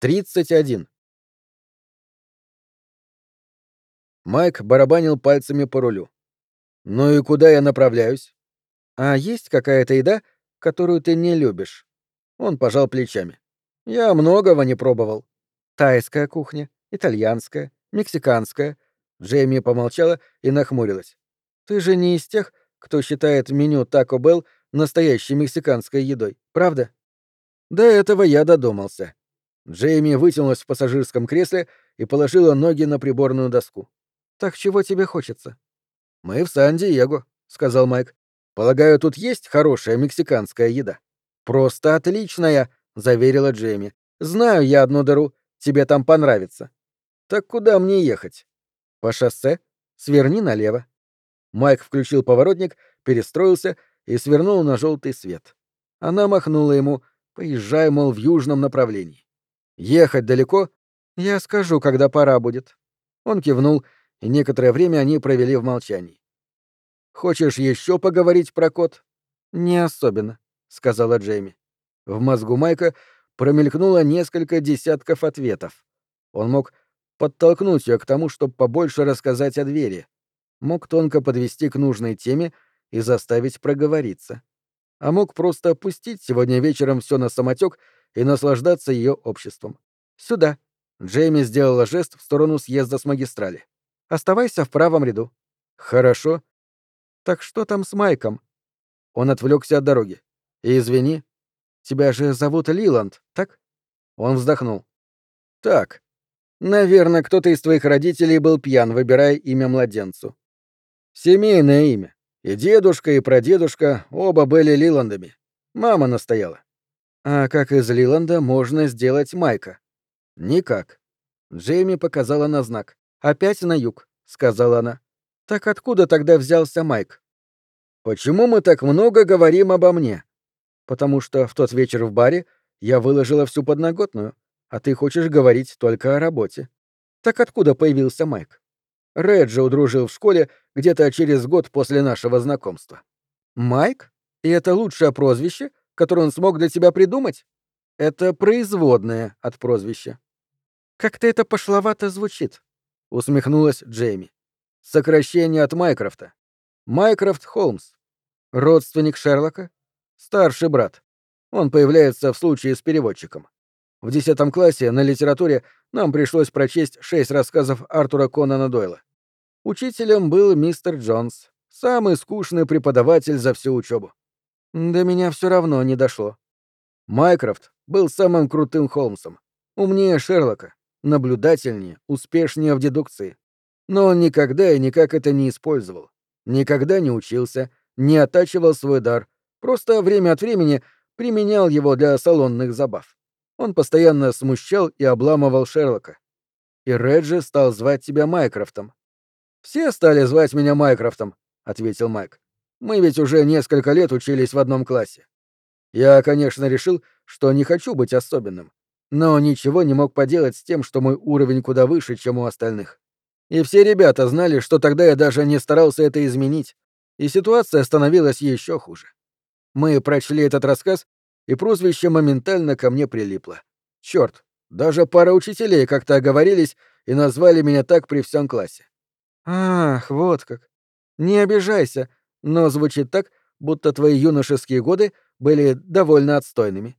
31. Майк барабанил пальцами по рулю. «Ну и куда я направляюсь?» «А есть какая-то еда, которую ты не любишь?» Он пожал плечами. «Я многого не пробовал. Тайская кухня, итальянская, мексиканская». Джейми помолчала и нахмурилась. «Ты же не из тех, кто считает меню Taco Bell настоящей мексиканской едой, правда?» До этого я додумался. Джейми вытянулась в пассажирском кресле и положила ноги на приборную доску. «Так чего тебе хочется?» «Мы в Сан-Диего», — сказал Майк. «Полагаю, тут есть хорошая мексиканская еда?» «Просто отличная», — заверила Джейми. «Знаю я одну дыру. Тебе там понравится». «Так куда мне ехать?» «По шоссе. Сверни налево». Майк включил поворотник, перестроился и свернул на желтый свет. Она махнула ему, поезжай, мол, в южном направлении. «Ехать далеко?» «Я скажу, когда пора будет». Он кивнул, и некоторое время они провели в молчании. «Хочешь еще поговорить про кот?» «Не особенно», — сказала Джейми. В мозгу Майка промелькнуло несколько десятков ответов. Он мог подтолкнуть ее к тому, чтобы побольше рассказать о двери. Мог тонко подвести к нужной теме и заставить проговориться. А мог просто опустить сегодня вечером все на самотек и наслаждаться ее обществом. «Сюда». Джейми сделала жест в сторону съезда с магистрали. «Оставайся в правом ряду». «Хорошо». «Так что там с Майком?» Он отвлекся от дороги. «Извини. Тебя же зовут Лиланд, так?» Он вздохнул. «Так. Наверное, кто-то из твоих родителей был пьян, выбирая имя младенцу. Семейное имя. И дедушка, и прадедушка оба были Лиландами. Мама настояла. А как из Лиланда можно сделать Майка? Никак. Джейми показала на знак. Опять на юг, сказала она. Так откуда тогда взялся Майк? Почему мы так много говорим обо мне? Потому что в тот вечер в баре я выложила всю подноготную, а ты хочешь говорить только о работе. Так откуда появился Майк? Реджи удружил в школе где-то через год после нашего знакомства. Майк? И это лучшее прозвище, которое он смог для тебя придумать? Это производное от прозвища. Как-то это пошловато звучит, усмехнулась Джейми. Сокращение от Майкрофта. Майкрофт Холмс. Родственник Шерлока? Старший брат. Он появляется в случае с переводчиком. В десятом классе на литературе нам пришлось прочесть шесть рассказов Артура Конана Дойла. Учителем был мистер Джонс, самый скучный преподаватель за всю учебу. До меня все равно не дошло. Майкрофт был самым крутым Холмсом, умнее Шерлока, наблюдательнее, успешнее в дедукции. Но он никогда и никак это не использовал. Никогда не учился, не оттачивал свой дар, просто время от времени применял его для салонных забав. Он постоянно смущал и обламывал Шерлока. И Реджи стал звать тебя Майкрофтом. «Все стали звать меня Майкрофтом», — ответил Майк. «Мы ведь уже несколько лет учились в одном классе. Я, конечно, решил, что не хочу быть особенным, но ничего не мог поделать с тем, что мой уровень куда выше, чем у остальных. И все ребята знали, что тогда я даже не старался это изменить, и ситуация становилась еще хуже. Мы прочли этот рассказ, и прозвище моментально ко мне прилипло. Черт, даже пара учителей как-то оговорились и назвали меня так при всем классе. Ах, вот как. Не обижайся, но звучит так, будто твои юношеские годы были довольно отстойными.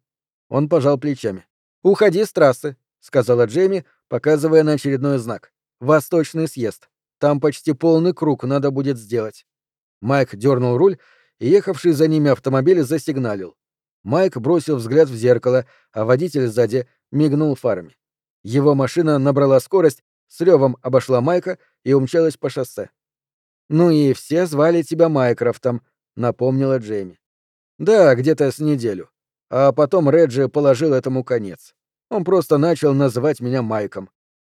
Он пожал плечами. Уходи с трассы, сказала Джейми, показывая на очередной знак. Восточный съезд. Там почти полный круг надо будет сделать. Майк дернул руль, и ехавший за ними автомобиль засигналил. Майк бросил взгляд в зеркало, а водитель сзади мигнул фарами. Его машина набрала скорость, с ревом обошла Майка и умчалась по шоссе. «Ну и все звали тебя Майкрофтом», — напомнила Джейми. «Да, где-то с неделю. А потом Реджи положил этому конец. Он просто начал называть меня Майком.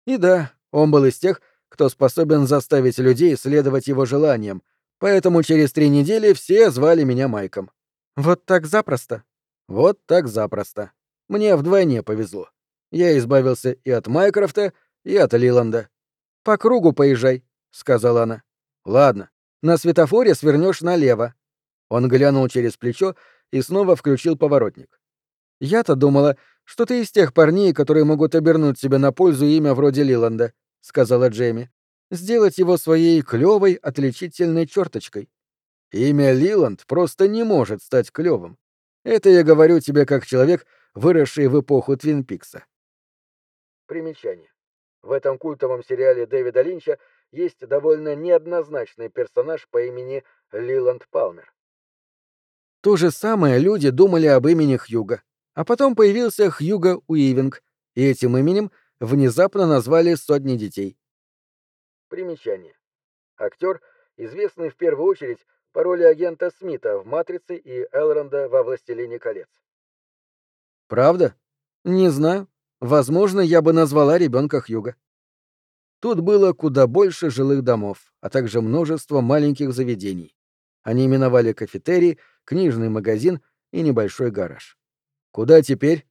И да, он был из тех, кто способен заставить людей следовать его желаниям, поэтому через три недели все звали меня Майком. Вот так запросто? Вот так запросто. Мне вдвойне повезло. Я избавился и от Майкрофта, и от Лиланда. По кругу поезжай, сказала она. Ладно. На светофоре свернешь налево. Он глянул через плечо и снова включил поворотник. Я-то думала, что ты из тех парней, которые могут обернуть себе на пользу имя вроде Лиланда, сказала Джейми. Сделать его своей клёвой отличительной черточкой. Имя Лиланд просто не может стать клёвым. Это я говорю тебе как человек, выросший в эпоху Твин Пикса. Примечание. В этом культовом сериале Дэвида Линча есть довольно неоднозначный персонаж по имени Лиланд Палмер. То же самое люди думали об имени Хьюга. А потом появился Хьюго Уивинг, и этим именем внезапно назвали сотни детей. Примечание. Актер, известный в первую очередь по роли агента Смита в «Матрице» и Элронда во «Властелине колец». Правда? Не знаю. Возможно, я бы назвала ребенка Хьюга. Тут было куда больше жилых домов, а также множество маленьких заведений. Они именовали кафетерий, книжный магазин и небольшой гараж. Куда теперь?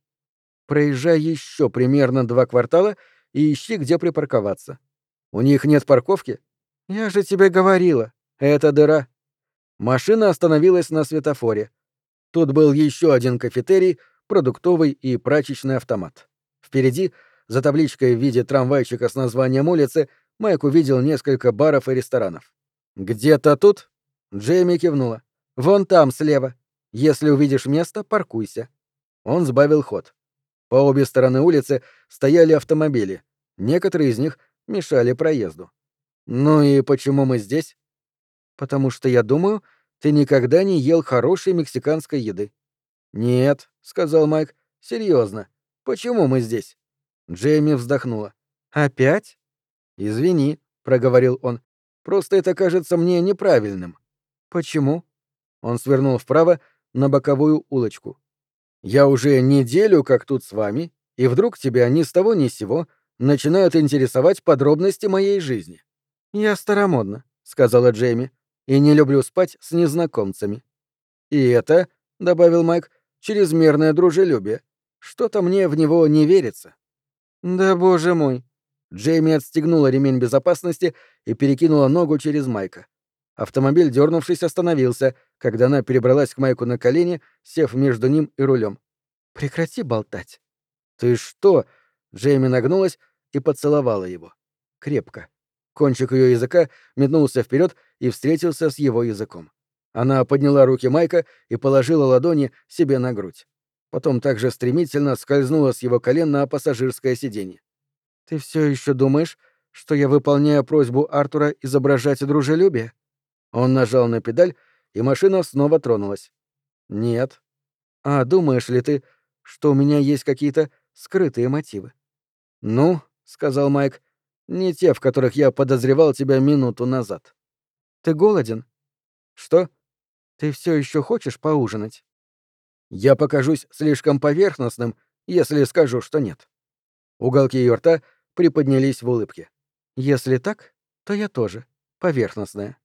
Проезжай еще примерно два квартала и ищи, где припарковаться. У них нет парковки? Я же тебе говорила. Это дыра. Машина остановилась на светофоре. Тут был еще один кафетерий, продуктовый и прачечный автомат. Впереди за табличкой в виде трамвайчика с названием улицы Майк увидел несколько баров и ресторанов. «Где-то тут?» Джейми кивнула. «Вон там, слева. Если увидишь место, паркуйся». Он сбавил ход. По обе стороны улицы стояли автомобили. Некоторые из них мешали проезду. «Ну и почему мы здесь?» «Потому что, я думаю, ты никогда не ел хорошей мексиканской еды». «Нет», — сказал Майк, — «серьезно. Почему мы здесь?» Джейми вздохнула. «Опять?» «Извини», — проговорил он. «Просто это кажется мне неправильным». «Почему?» Он свернул вправо на боковую улочку. «Я уже неделю как тут с вами, и вдруг тебя ни с того ни с сего начинают интересовать подробности моей жизни». «Я старомодна», — сказала Джейми, — «и не люблю спать с незнакомцами». «И это», — добавил Майк, — «чрезмерное дружелюбие. Что-то мне в него не верится». «Да боже мой!» Джейми отстегнула ремень безопасности и перекинула ногу через Майка. Автомобиль, дернувшись, остановился, когда она перебралась к Майку на колени, сев между ним и рулем. «Прекрати болтать». «Ты что?» Джейми нагнулась и поцеловала его. Крепко. Кончик ее языка метнулся вперед и встретился с его языком. Она подняла руки Майка и положила ладони себе на грудь потом также стремительно скользнула с его колен на пассажирское сиденье. «Ты все еще думаешь, что я выполняю просьбу Артура изображать дружелюбие?» Он нажал на педаль, и машина снова тронулась. «Нет». «А думаешь ли ты, что у меня есть какие-то скрытые мотивы?» «Ну», — сказал Майк, — «не те, в которых я подозревал тебя минуту назад». «Ты голоден?» «Что?» «Ты все еще хочешь поужинать?» Я покажусь слишком поверхностным, если скажу, что нет. Уголки ее рта приподнялись в улыбке. Если так, то я тоже поверхностная.